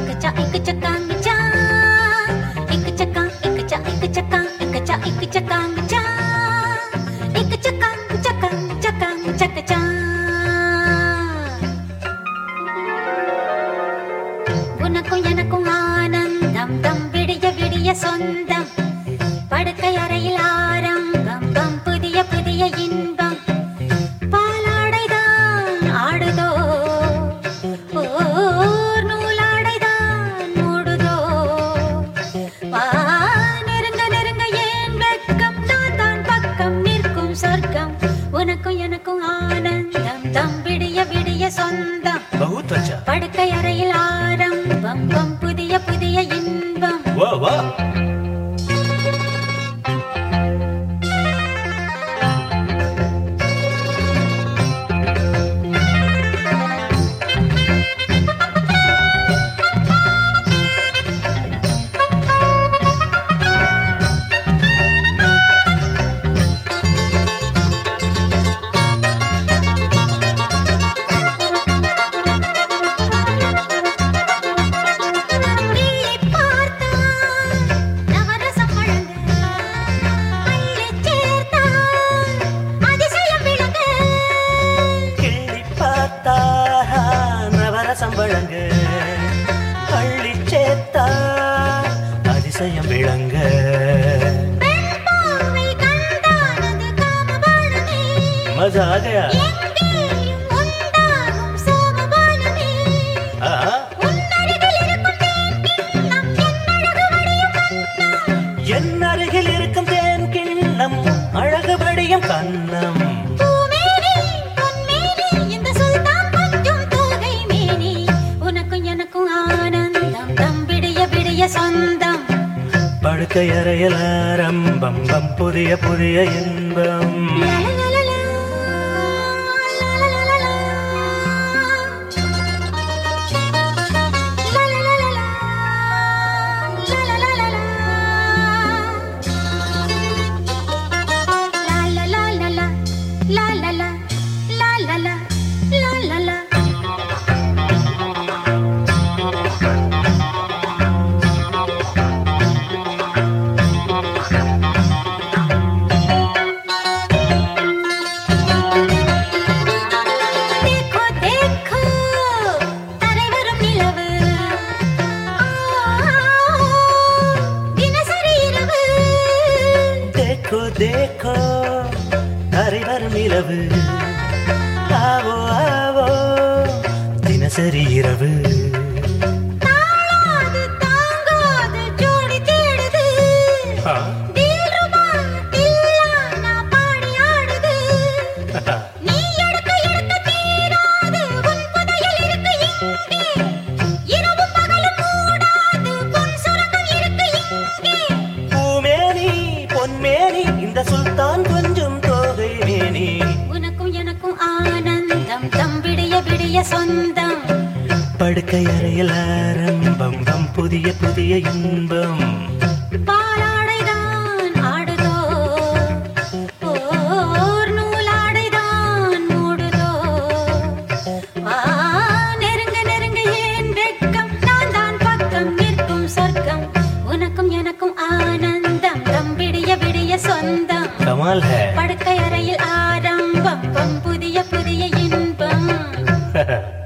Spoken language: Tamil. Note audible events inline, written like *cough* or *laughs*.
இக்கச்சா இக்கச்சக்கா இக்கச்சா. இக்கச்சக்கா இக்கச்சா இக்கச்சக்கா இக்கச்சா இக்கச்சக்கா இக்கச்சா. இக்கச்சக்கா இக்கச்சா இக்கச்சக்கா இக்கச்சக்கா உனக்கும் எனக்கும் ஆனந்தம் தம் விடிய விடிய சொந்தம். படுக்கையா சொந்தம் படுக்கையா हाँ உன்னருகில் இருக்கும் தேன்கிண்ணம் என்னழகு வடியும் கண்ணம். என் அருகில் இருக்கும் தேன் கிண்ணம் அழகுபடியும் கண்ணம். விடிய சொந்தம். படுக்கை அறையில் ஆரம்பம். பம் புதிய புதிய இன்பம். லாலலா, லாலலா, லாலலா. देखो देखो देखो அறிவர் நிலவு ஆவோ ஆவோ தினசரி இரவு பொன்மேனி இந்த சுல்தான் கொஞ்சம் தோகை மேனி. உனக்கும் எனக்கும் ஆனந்தம் தம் விடிய விடிய சொந்தம். படுக்கை அறையில் ஆரம்பம் பம் புதிய புதிய இன்பம். கமால் ஹே. படுக்கை அறையில் ஆரம்பம் புதிய புதிய இன்பம். *laughs*